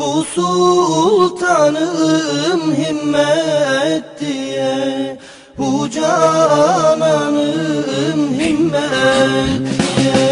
Bu sultanım himmet diye Bu cananım himmet diye.